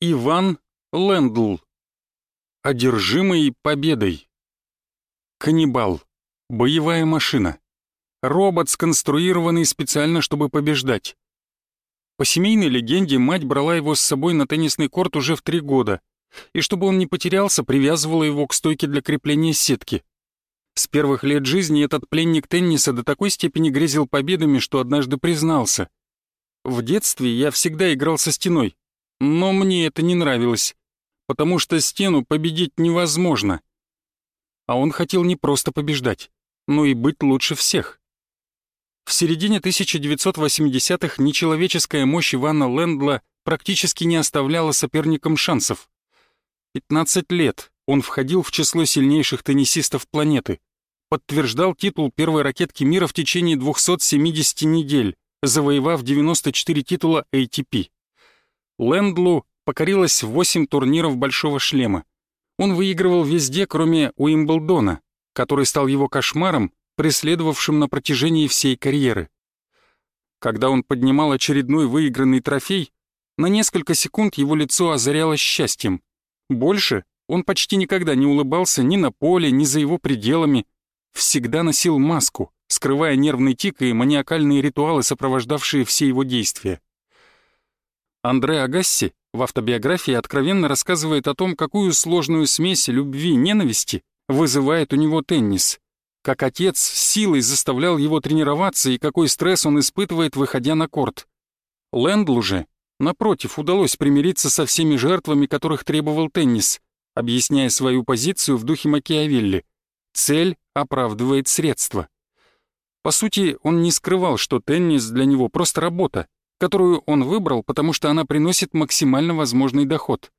Иван Лендл. Одержимый победой. Каннибал. Боевая машина. Робот, сконструированный специально, чтобы побеждать. По семейной легенде, мать брала его с собой на теннисный корт уже в три года, и чтобы он не потерялся, привязывала его к стойке для крепления сетки. С первых лет жизни этот пленник тенниса до такой степени грезил победами, что однажды признался. В детстве я всегда играл со стеной, но мне это не нравилось, потому что стену победить невозможно. А он хотел не просто побеждать, но и быть лучше всех. В середине 1980-х нечеловеческая мощь Ивана Лендла практически не оставляла соперникам шансов. 15 лет он входил в число сильнейших теннисистов планеты, подтверждал титул первой ракетки мира в течение 270 недель, завоевав 94 титула ATP. Лэндлу покорилось 8 турниров «Большого шлема». Он выигрывал везде, кроме Уимблдона, который стал его кошмаром, преследовавшим на протяжении всей карьеры. Когда он поднимал очередной выигранный трофей, на несколько секунд его лицо озарялось счастьем. Больше он почти никогда не улыбался ни на поле, ни за его пределами. Всегда носил маску, скрывая нервный тик и маниакальные ритуалы, сопровождавшие все его действия. Андре Агасси в автобиографии откровенно рассказывает о том, какую сложную смесь любви и ненависти вызывает у него теннис, как отец силой заставлял его тренироваться и какой стресс он испытывает, выходя на корт. Лэндлу же, напротив, удалось примириться со всеми жертвами, которых требовал теннис, объясняя свою позицию в духе Макиавелли. Цель оправдывает средства. По сути, он не скрывал, что теннис для него просто работа, которую он выбрал, потому что она приносит максимально возможный доход.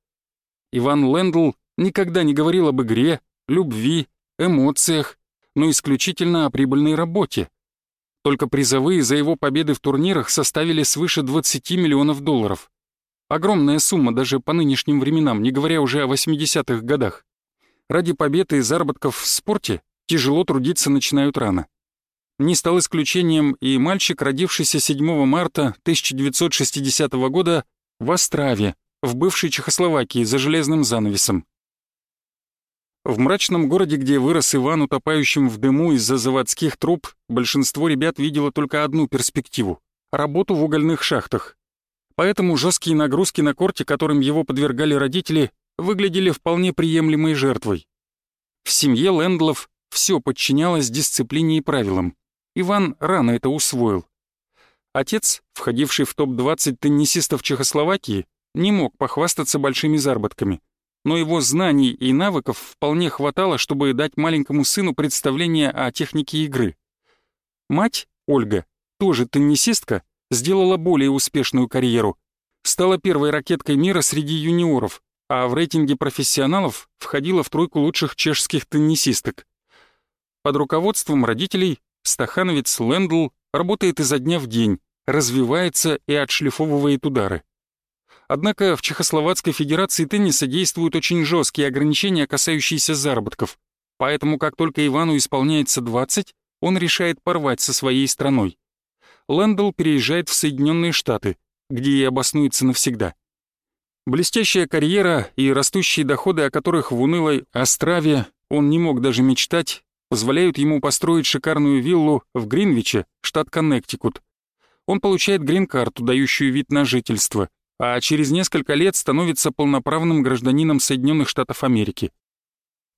Иван Лендл никогда не говорил об игре, любви, эмоциях, но исключительно о прибыльной работе. Только призовые за его победы в турнирах составили свыше 20 миллионов долларов. Огромная сумма даже по нынешним временам, не говоря уже о 80-х годах. Ради победы и заработков в спорте тяжело трудиться начинают рано. Не стал исключением и мальчик, родившийся 7 марта 1960 года в Острове, в бывшей Чехословакии, за железным занавесом. В мрачном городе, где вырос Иван, утопающим в дыму из-за заводских труб, большинство ребят видело только одну перспективу — работу в угольных шахтах. Поэтому жесткие нагрузки на корте, которым его подвергали родители, выглядели вполне приемлемой жертвой. В семье Лэндлов все подчинялось дисциплине и правилам. Иван рано это усвоил. Отец, входивший в топ-20 теннисистов Чехословакии, не мог похвастаться большими заработками, но его знаний и навыков вполне хватало, чтобы дать маленькому сыну представление о технике игры. Мать, Ольга, тоже теннисистка, сделала более успешную карьеру. Стала первой ракеткой мира среди юниоров, а в рейтинге профессионалов входила в тройку лучших чешских теннисисток. Под руководством родителей Стахановец Лендл работает изо дня в день, развивается и отшлифовывает удары. Однако в Чехословацкой Федерации тенниса действуют очень жесткие ограничения, касающиеся заработков, поэтому как только Ивану исполняется 20, он решает порвать со своей страной. Лендл переезжает в Соединенные Штаты, где и обоснуется навсегда. Блестящая карьера и растущие доходы, о которых в унылой Острове он не мог даже мечтать, позволяют ему построить шикарную виллу в Гринвиче, штат Коннектикут. Он получает грин-карту, дающую вид на жительство, а через несколько лет становится полноправным гражданином Соединенных Штатов Америки.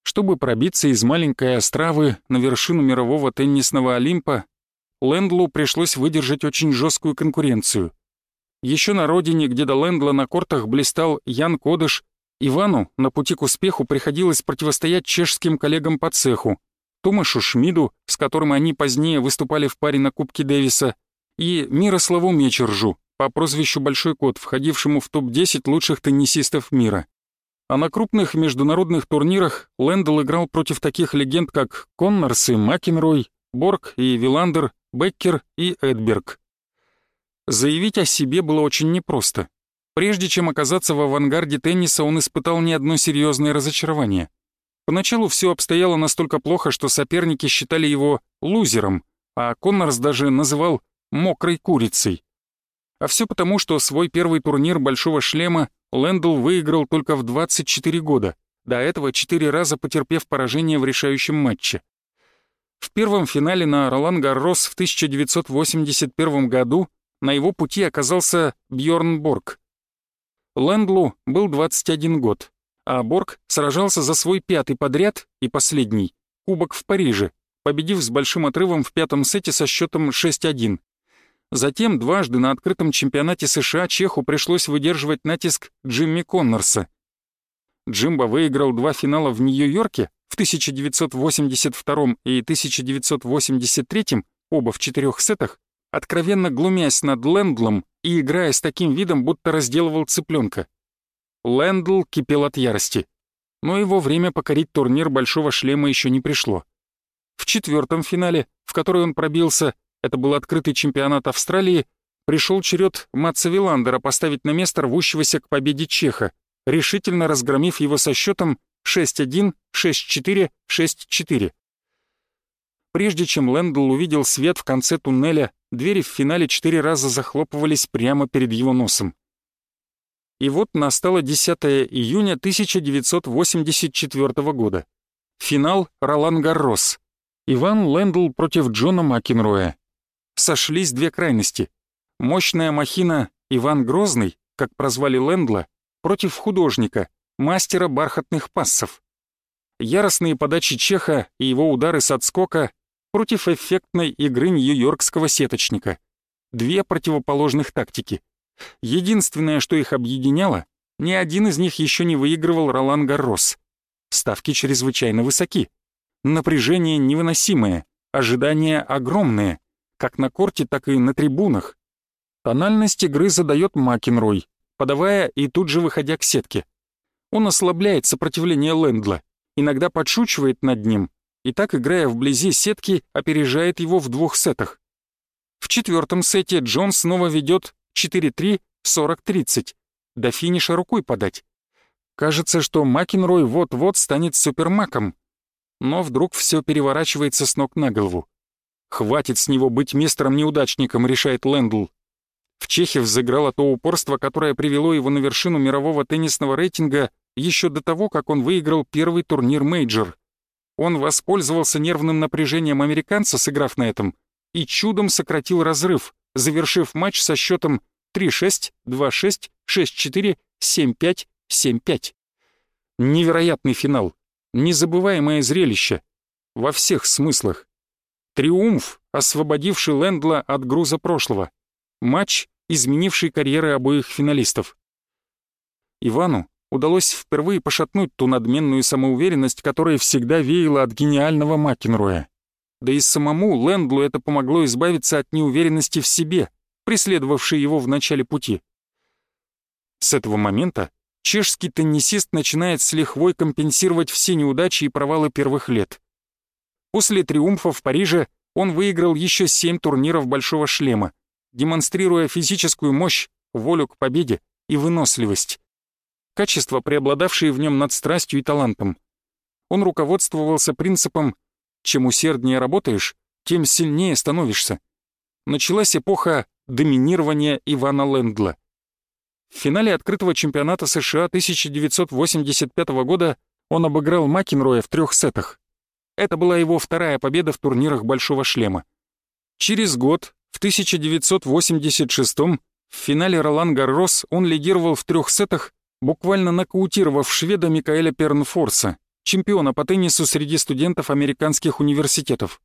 Чтобы пробиться из маленькой островы на вершину мирового теннисного Олимпа, Лэндлу пришлось выдержать очень жесткую конкуренцию. Еще на родине, где до Лэндла на кортах блистал Ян Кодыш, Ивану на пути к успеху приходилось противостоять чешским коллегам по цеху, Томашу Шмиду, с которым они позднее выступали в паре на Кубке Дэвиса, и Мирославу Мечержу по прозвищу Большой Кот, входившему в топ-10 лучших теннисистов мира. А на крупных международных турнирах Лэндл играл против таких легенд, как Коннорс и Макенрой, Борг и Виландер, Беккер и Эдберг. Заявить о себе было очень непросто. Прежде чем оказаться в авангарде тенниса, он испытал не одно серьезное разочарование — Поначалу все обстояло настолько плохо, что соперники считали его лузером, а Коннорс даже называл «мокрой курицей». А все потому, что свой первый турнир «Большого шлема» Лэндл выиграл только в 24 года, до этого четыре раза потерпев поражение в решающем матче. В первом финале на Ролан Гаррос в 1981 году на его пути оказался Бьорн Борг. Лэндлу был 21 год, а Борг сражался за свой пятый подряд и последний кубок в Париже, победив с большим отрывом в пятом сете со счетом 6-1. Затем дважды на открытом чемпионате США Чеху пришлось выдерживать натиск Джимми Коннорса. Джимбо выиграл два финала в Нью-Йорке в 1982 и 1983, оба в четырех сетах, откровенно глумясь над Лэндлом и играя с таким видом, будто разделывал цыпленка. Лэндл кипел от ярости, но его время покорить турнир Большого Шлема еще не пришло. В четвертом финале, в который он пробился, это был открытый чемпионат Австралии, пришел черед Матца Виландера поставить на место рвущегося к победе Чеха, решительно разгромив его со счетом 6-1, 6-4, 6-4. Прежде чем Лэндл увидел свет в конце туннеля, двери в финале четыре раза захлопывались прямо перед его носом. И вот настало 10 июня 1984 года. Финал Ролан Гаррос. Иван Лэндл против Джона Макенроя сошлись две крайности. Мощная махина Иван Грозный, как прозвали Лэндла, против художника, мастера бархатных пассов. Яростные подачи Чеха и его удары с отскока против эффектной игры нью-йоркского сеточника. Две противоположных тактики. Единственное, что их объединяло, ни один из них еще не выигрывал Ролан Гаррос. Ставки чрезвычайно высоки. Напряжение невыносимое, ожидания огромные как на корте, так и на трибунах. Тональность игры задает Макенрой, подавая и тут же выходя к сетке. Он ослабляет сопротивление Лэндла, иногда подшучивает над ним, и так, играя вблизи сетки, опережает его в двух сетах. В четвертом сете Джон снова ведет 4-3, 40-30. До финиша рукой подать. Кажется, что Макенрой вот-вот станет супермаком. Но вдруг все переворачивается с ног на голову. Хватит с него быть мистером-неудачником, решает Лендл. В Чехе взыграло то упорство, которое привело его на вершину мирового теннисного рейтинга еще до того, как он выиграл первый турнир мейджор. Он воспользовался нервным напряжением американца, сыграв на этом, и чудом сократил разрыв, завершив матч со счетом 3-6, 2-6, 6-4, 7-5, 7-5. Невероятный финал, незабываемое зрелище. Во всех смыслах. Триумф, освободивший Лэндла от груза прошлого. Матч, изменивший карьеры обоих финалистов. Ивану удалось впервые пошатнуть ту надменную самоуверенность, которая всегда веяла от гениального Макенроя. Да и самому Лэндлу это помогло избавиться от неуверенности в себе, преследовавшей его в начале пути. С этого момента чешский теннисист начинает с лихвой компенсировать все неудачи и провалы первых лет. После триумфа в Париже он выиграл еще семь турниров «Большого шлема», демонстрируя физическую мощь, волю к победе и выносливость. Качества, преобладавшие в нем над страстью и талантом. Он руководствовался принципом «чем усерднее работаешь, тем сильнее становишься». Началась эпоха доминирования Ивана Лэндла. В финале открытого чемпионата США 1985 года он обыграл Макенроя в трех сетах. Это была его вторая победа в турнирах «Большого шлема». Через год, в 1986 в финале Ролан Гаррос он лидировал в трех сетах, буквально нокаутировав шведа Микаэля Пернфорса, чемпиона по теннису среди студентов американских университетов.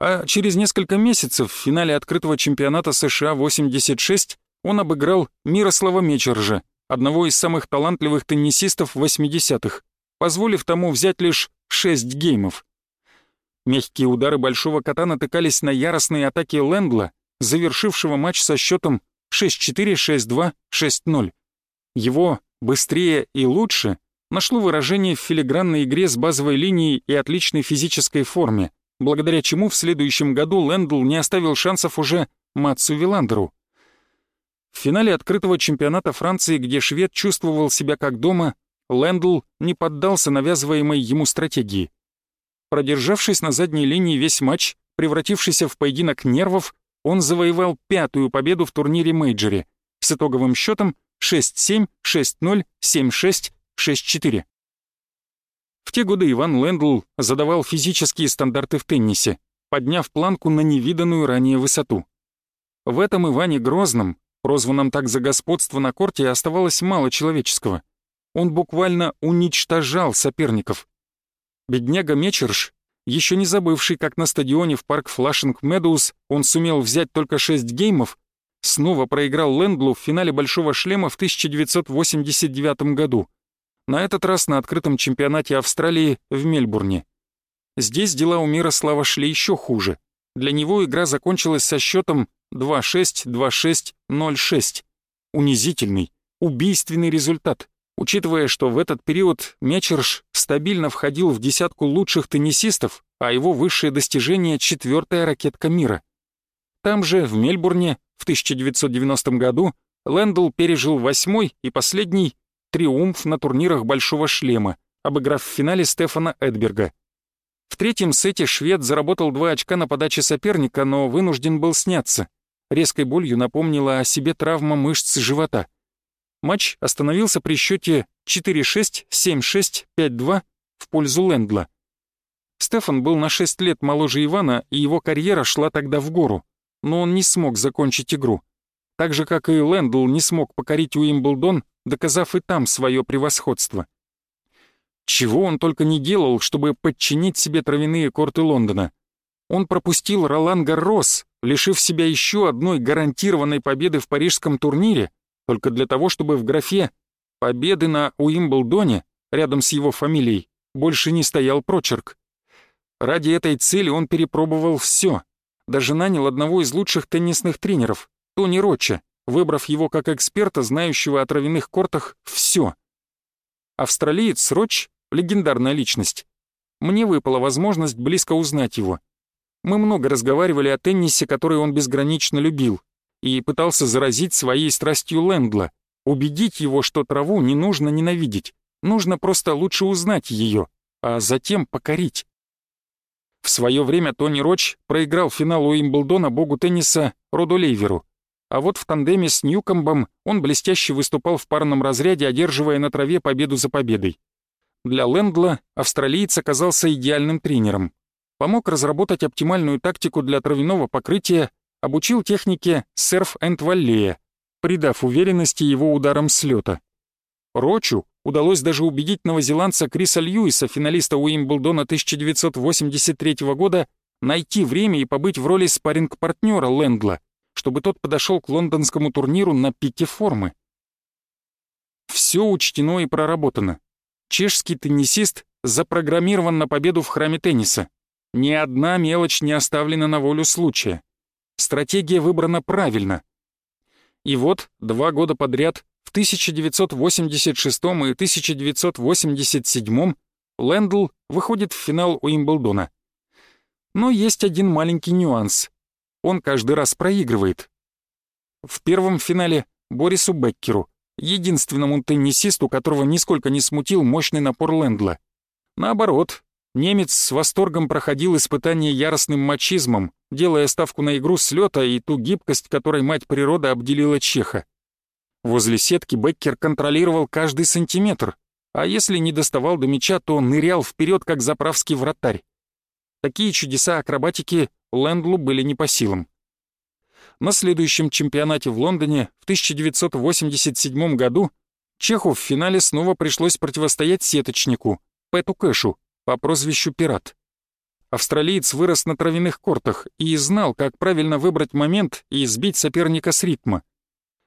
А через несколько месяцев в финале открытого чемпионата США 86 он обыграл Мирослава Мечержа, одного из самых талантливых теннисистов 80-х, позволив тому взять лишь 6 геймов. Мягкие удары большого кота натыкались на яростные атаки Лэндла, завершившего матч со счетом 6-4, 6-2, 6-0. Его «быстрее и лучше» нашло выражение в филигранной игре с базовой линией и отличной физической форме, благодаря чему в следующем году Лэндл не оставил шансов уже Матсу Виландеру. В финале открытого чемпионата Франции, где швед чувствовал себя как дома, Лэндл не поддался навязываемой ему стратегии. Продержавшись на задней линии весь матч, превратившийся в поединок нервов, он завоевал пятую победу в турнире мейджоре с итоговым счетом 67 60 76 64. В те годы Иван Лендл задавал физические стандарты в теннисе, подняв планку на невиданную ранее высоту. В этом Иване Грозном, прозванном так за господство на корте, оставалось мало человеческого. Он буквально уничтожал соперников. Бедняга Мечирж, еще не забывший, как на стадионе в парк Флашинг Медоуз он сумел взять только 6 геймов, снова проиграл Лендлу в финале «Большого шлема» в 1989 году — на этот раз на открытом чемпионате Австралии в Мельбурне. Здесь дела у Мирослава шли еще хуже. Для него игра закончилась со счетом 2-6, 2-6, 0-6. Унизительный, убийственный результат, учитывая, что в этот период Мечерш стабильно входил в десятку лучших теннисистов, а его высшее достижение — четвертая ракетка мира. Там же, в Мельбурне, в 1990 году, Лэндл пережил восьмой и последний триумф на турнирах «Большого шлема», обыграв в финале Стефана Эдберга. В третьем сете швед заработал два очка на подаче соперника, но вынужден был сняться. Резкой болью напомнила о себе травма мышц живота. Матч остановился при счете 4-6, 7-6, 5-2 в пользу Лендла. Стефан был на 6 лет моложе Ивана, и его карьера шла тогда в гору, но он не смог закончить игру. Так же, как и Лендл не смог покорить Уимблдон доказав и там свое превосходство. Чего он только не делал, чтобы подчинить себе травяные корты Лондона. Он пропустил Ролан Гаррос, лишив себя еще одной гарантированной победы в парижском турнире, только для того, чтобы в графе «победы на Уимблдоне» рядом с его фамилией больше не стоял прочерк. Ради этой цели он перепробовал все, даже нанял одного из лучших теннисных тренеров, Тони Роча, выбрав его как эксперта, знающего о травяных кортах все. Австралиец Роч — легендарная личность. Мне выпала возможность близко узнать его. Мы много разговаривали о теннисе, который он безгранично любил, и пытался заразить своей страстью Лэндла, убедить его, что траву не нужно ненавидеть, нужно просто лучше узнать ее, а затем покорить. В свое время Тони Роч проиграл финал Уимблдона богу тенниса Роду Лейверу, а вот в тандеме с Ньюкомбом он блестяще выступал в парном разряде, одерживая на траве победу за победой. Для Лэндла австралиец оказался идеальным тренером. Помог разработать оптимальную тактику для травяного покрытия, обучил технике серф энд валлея, придав уверенности его ударам с лёта. Рочу удалось даже убедить новозеландца Криса Льюиса, финалиста Уимблдона 1983 года, найти время и побыть в роли спарринг-партнера Лэндла — чтобы тот подошел к лондонскому турниру на пике формы. Все учтено и проработано. Чешский теннисист запрограммирован на победу в храме тенниса. Ни одна мелочь не оставлена на волю случая. Стратегия выбрана правильно. И вот два года подряд, в 1986 и 1987 Лэндл выходит в финал Уимблдона. Но есть один маленький нюанс он каждый раз проигрывает. В первом финале Борису Беккеру, единственному теннисисту, которого нисколько не смутил мощный напор Лэндла. Наоборот, немец с восторгом проходил испытание яростным мачизмом, делая ставку на игру с лёта и ту гибкость, которой мать природа обделила Чеха. Возле сетки Беккер контролировал каждый сантиметр, а если не доставал до мяча, то нырял вперед, как заправский вратарь. Такие чудеса акробатики Лэндлу были не по силам. На следующем чемпионате в Лондоне в 1987 году Чеху в финале снова пришлось противостоять сеточнику, Пэту Кэшу, по прозвищу «Пират». Австралиец вырос на травяных кортах и знал, как правильно выбрать момент и сбить соперника с ритма.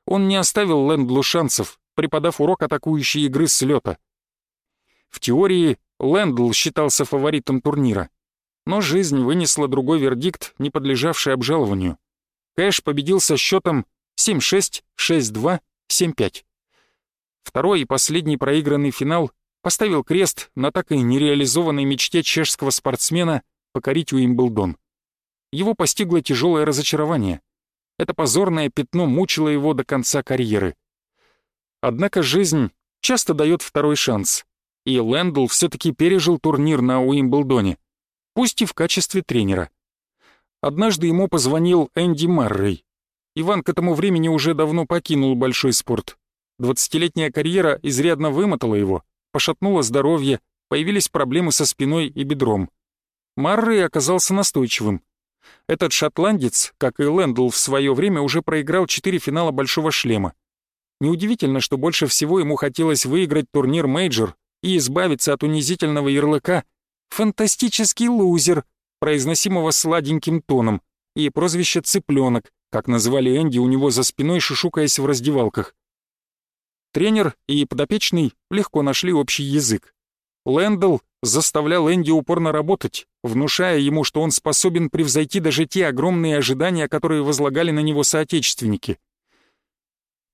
Он не оставил Лэндлу шансов, преподав урок атакующей игры с лёта. В теории Лэндл считался фаворитом турнира. Но жизнь вынесла другой вердикт, не подлежавший обжалованию. Кэш победил со счетом 7-6, 6-2, 7-5. Второй и последний проигранный финал поставил крест на так и нереализованной мечте чешского спортсмена покорить Уимблдон. Его постигло тяжелое разочарование. Это позорное пятно мучило его до конца карьеры. Однако жизнь часто дает второй шанс, и Лэндл все-таки пережил турнир на Уимблдоне пусть и в качестве тренера. Однажды ему позвонил Энди Маррей. Иван к этому времени уже давно покинул большой спорт. Двадцатилетняя карьера изрядно вымотала его, пошатнула здоровье, появились проблемы со спиной и бедром. Маррей оказался настойчивым. Этот шотландец, как и Лендл в свое время, уже проиграл четыре финала «Большого шлема». Неудивительно, что больше всего ему хотелось выиграть турнир мейджор и избавиться от унизительного ярлыка «фантастический лузер», произносимого сладеньким тоном, и прозвище «цыпленок», как называли Энди у него за спиной, шушукаясь в раздевалках. Тренер и подопечный легко нашли общий язык. Лэндл заставлял Энди упорно работать, внушая ему, что он способен превзойти даже те огромные ожидания, которые возлагали на него соотечественники.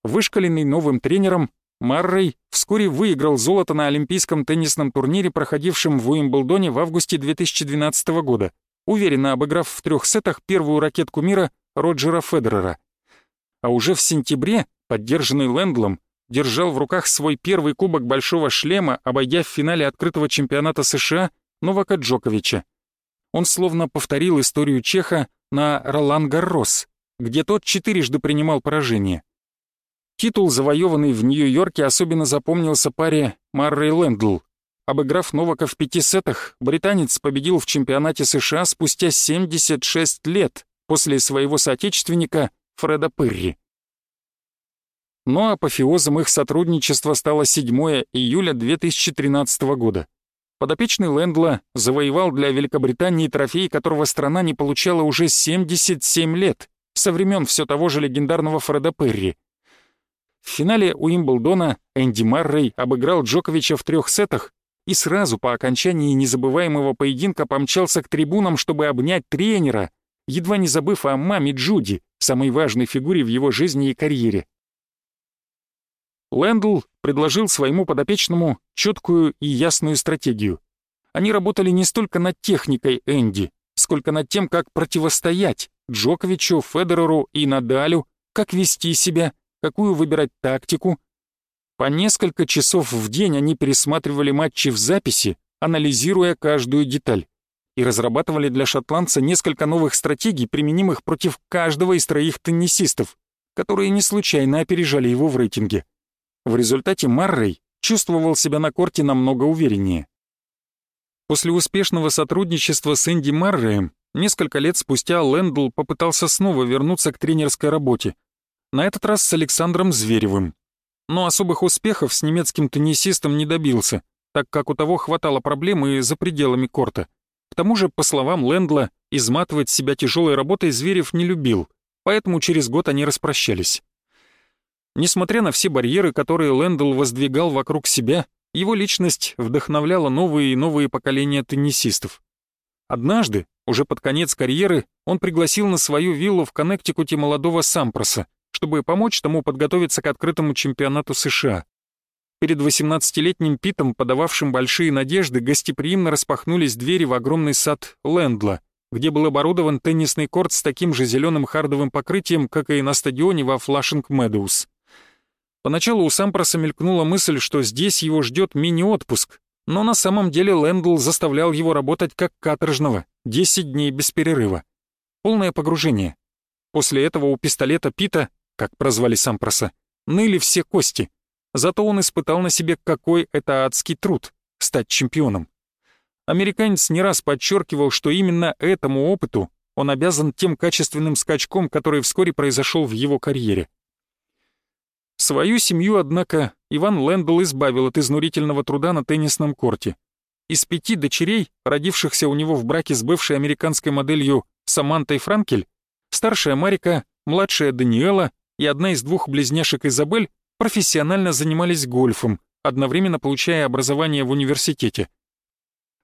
Вышкаленный новым тренером, Маррей вскоре выиграл золото на Олимпийском теннисном турнире, проходившем в Уимблдоне в августе 2012 года, уверенно обыграв в трех сетах первую ракетку мира Роджера Федерера. А уже в сентябре, поддержанный Лэндлом, держал в руках свой первый кубок Большого шлема, обойдя в финале открытого чемпионата США Новака Джоковича. Он словно повторил историю Чеха на Ролан Гаррос, где тот четырежды принимал поражение. Титул, завоеванный в Нью-Йорке, особенно запомнился паре Маррей Лэндл. Обыграв Новака в пяти сетах, британец победил в чемпионате США спустя 76 лет после своего соотечественника Фреда Перри. Но апофеозом их сотрудничества стало 7 июля 2013 года. Подопечный Лэндла завоевал для Великобритании трофей, которого страна не получала уже 77 лет, со времен все того же легендарного Фреда Перри. В финале Уимблдона Энди Маррей обыграл Джоковича в трех сетах и сразу по окончании незабываемого поединка помчался к трибунам, чтобы обнять тренера, едва не забыв о маме Джуди, самой важной фигуре в его жизни и карьере. Лэндл предложил своему подопечному четкую и ясную стратегию. Они работали не столько над техникой Энди, сколько над тем, как противостоять Джоковичу, Федереру и Надалю, как вести себя, какую выбирать тактику. По несколько часов в день они пересматривали матчи в записи, анализируя каждую деталь, и разрабатывали для шотландца несколько новых стратегий, применимых против каждого из троих теннисистов, которые не случайно опережали его в рейтинге. В результате Маррей чувствовал себя на корте намного увереннее. После успешного сотрудничества с Энди Марреем несколько лет спустя Лэндл попытался снова вернуться к тренерской работе, на этот раз с Александром Зверевым. Но особых успехов с немецким теннисистом не добился, так как у того хватало проблем и за пределами корта. К тому же, по словам Лэндла, изматывать себя тяжелой работой Зверев не любил, поэтому через год они распрощались. Несмотря на все барьеры, которые Лэндл воздвигал вокруг себя, его личность вдохновляла новые и новые поколения теннисистов. Однажды, уже под конец карьеры, он пригласил на свою виллу в Коннектикуте молодого Сампроса, чтобы помочь тому подготовиться к открытому чемпионату США. Перед 18-летним Питом, подававшим большие надежды, гостеприимно распахнулись двери в огромный сад Лендла, где был оборудован теннисный корт с таким же зеленым хардовым покрытием, как и на стадионе во Флашинг Медоуз. Поначалу у Сампраса мелькнула мысль, что здесь его ждет мини-отпуск, но на самом деле Лендл заставлял его работать как каторжного, 10 дней без перерыва. Полное погружение. После этого у пистолета Пита, как прозвали Сампроса, ныли все кости. Зато он испытал на себе, какой это адский труд — стать чемпионом. Американец не раз подчеркивал, что именно этому опыту он обязан тем качественным скачком, который вскоре произошел в его карьере. Свою семью, однако, Иван Лэндл избавил от изнурительного труда на теннисном корте. Из пяти дочерей, родившихся у него в браке с бывшей американской моделью Самантой Франкель, старшая Марика, младшая Даниэла и одна из двух близняшек Изабель профессионально занимались гольфом, одновременно получая образование в университете.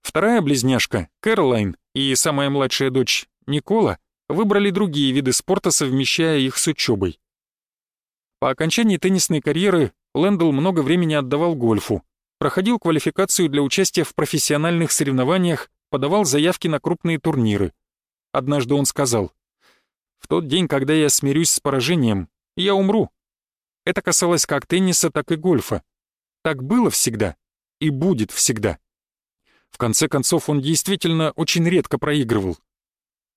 Вторая близняшка, Кэролайн, и самая младшая дочь, Никола, выбрали другие виды спорта, совмещая их с учебой. По окончании теннисной карьеры Лэндл много времени отдавал гольфу, проходил квалификацию для участия в профессиональных соревнованиях, подавал заявки на крупные турниры. Однажды он сказал, «В тот день, когда я смирюсь с поражением, я умру». Это касалось как тенниса, так и гольфа. Так было всегда и будет всегда. В конце концов, он действительно очень редко проигрывал.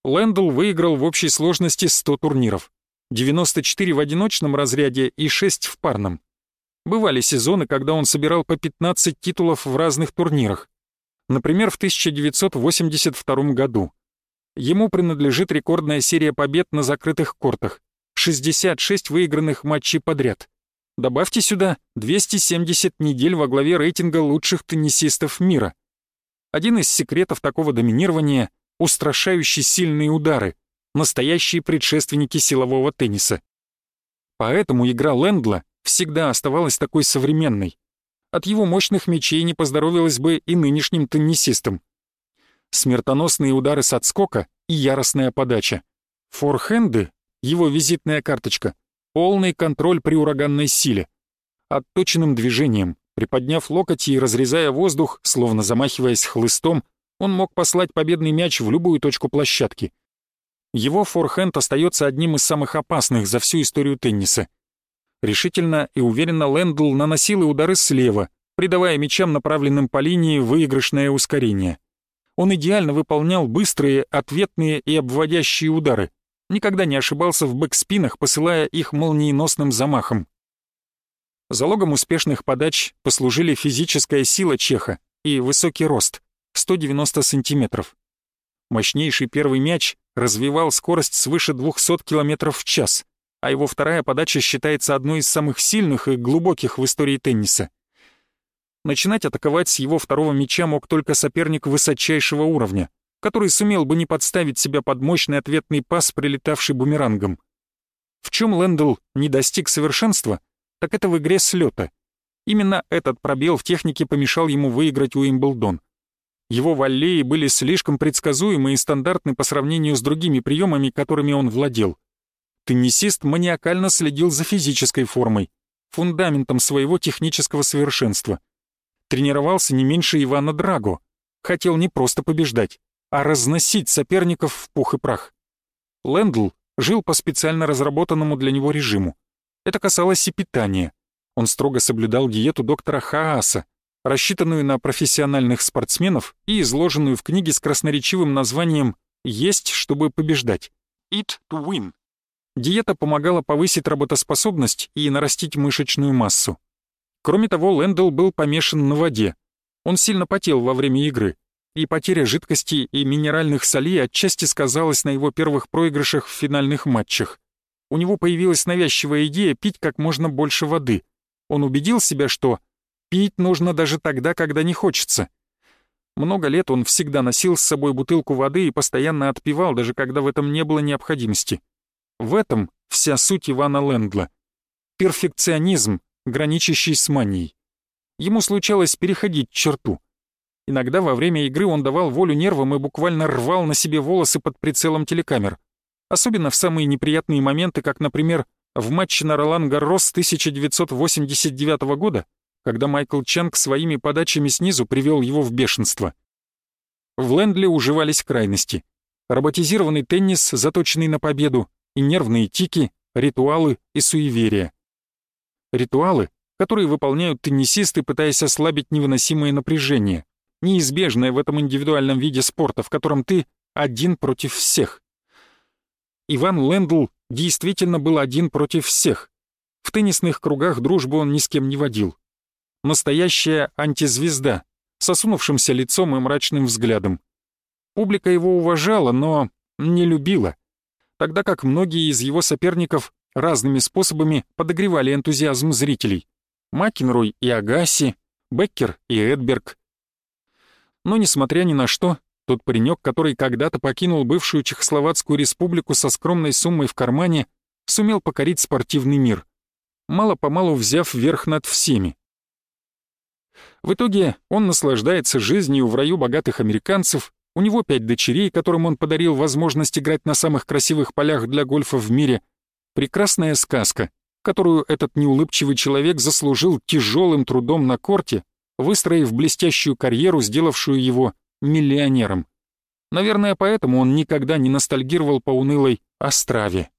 Лэндл выиграл в общей сложности 100 турниров. 94 в одиночном разряде и 6 в парном. Бывали сезоны, когда он собирал по 15 титулов в разных турнирах. Например, в 1982 году. Ему принадлежит рекордная серия побед на закрытых кортах. 66 выигранных матчей подряд. Добавьте сюда 270 недель во главе рейтинга лучших теннисистов мира. Один из секретов такого доминирования — устрашающие сильные удары, настоящие предшественники силового тенниса. Поэтому игра Лэндла всегда оставалась такой современной. От его мощных мечей не поздоровилось бы и нынешним теннисистам. Смертоносные удары с отскока и яростная подача. Форхенды — его визитная карточка, полный контроль при ураганной силе. Отточенным движением, приподняв локоть и разрезая воздух, словно замахиваясь хлыстом, он мог послать победный мяч в любую точку площадки. Его форхенд остается одним из самых опасных за всю историю тенниса. Решительно и уверенно Лэндл наносил и удары слева, придавая мячам, направленным по линии, выигрышное ускорение. Он идеально выполнял быстрые, ответные и обводящие удары, никогда не ошибался в бэкспинах, посылая их молниеносным замахом. Залогом успешных подач послужили физическая сила Чеха и высокий рост — 190 сантиметров. Мощнейший первый мяч развивал скорость свыше 200 км в час, а его вторая подача считается одной из самых сильных и глубоких в истории тенниса. Начинать атаковать с его второго мяча мог только соперник высочайшего уровня — который сумел бы не подставить себя под мощный ответный пас, прилетавший бумерангом. В чем Лэндл не достиг совершенства, так это в игре слета. Именно этот пробел в технике помешал ему выиграть Уимблдон. Его валлеи были слишком предсказуемы и стандартны по сравнению с другими приемами, которыми он владел. Теннисист маниакально следил за физической формой, фундаментом своего технического совершенства. Тренировался не меньше Ивана Драго. Хотел не просто побеждать, а разносить соперников в пух и прах. Лэндл жил по специально разработанному для него режиму. Это касалось и питания. Он строго соблюдал диету доктора Хааса, рассчитанную на профессиональных спортсменов и изложенную в книге с красноречивым названием «Есть, чтобы побеждать» — «Eat to win». Диета помогала повысить работоспособность и нарастить мышечную массу. Кроме того, Лэндл был помешан на воде. Он сильно потел во время игры, и потеря жидкости и минеральных солей отчасти сказалась на его первых проигрышах в финальных матчах. У него появилась навязчивая идея пить как можно больше воды. Он убедил себя, что пить нужно даже тогда, когда не хочется. Много лет он всегда носил с собой бутылку воды и постоянно отпивал, даже когда в этом не было необходимости. В этом вся суть Ивана Лэндла. Перфекционизм, граничащий с манией. Ему случалось переходить черту — Иногда во время игры он давал волю нервам и буквально рвал на себе волосы под прицелом телекамер. Особенно в самые неприятные моменты, как, например, в матче на Ролан Гаррос 1989 года, когда Майкл Чанг своими подачами снизу привел его в бешенство. В Лэндли уживались крайности. Роботизированный теннис, заточенный на победу, и нервные тики, ритуалы и суеверия. Ритуалы, которые выполняют теннисисты, пытаясь ослабить невыносимое напряжение неизбежное в этом индивидуальном виде спорта, в котором ты один против всех. Иван Лэндл действительно был один против всех. В теннисных кругах дружбу он ни с кем не водил. Настоящая антизвезда, с осунувшимся лицом и мрачным взглядом. Публика его уважала, но не любила, тогда как многие из его соперников разными способами подогревали энтузиазм зрителей. Макенрой и Агаси, Беккер и Эдберг, но, несмотря ни на что, тот паренек, который когда-то покинул бывшую Чехословацкую республику со скромной суммой в кармане, сумел покорить спортивный мир, мало-помалу взяв верх над всеми. В итоге он наслаждается жизнью в раю богатых американцев, у него пять дочерей, которым он подарил возможность играть на самых красивых полях для гольфа в мире. Прекрасная сказка, которую этот неулыбчивый человек заслужил тяжелым трудом на корте выстроив блестящую карьеру, сделавшую его миллионером. Наверное, поэтому он никогда не ностальгировал по унылой Острове.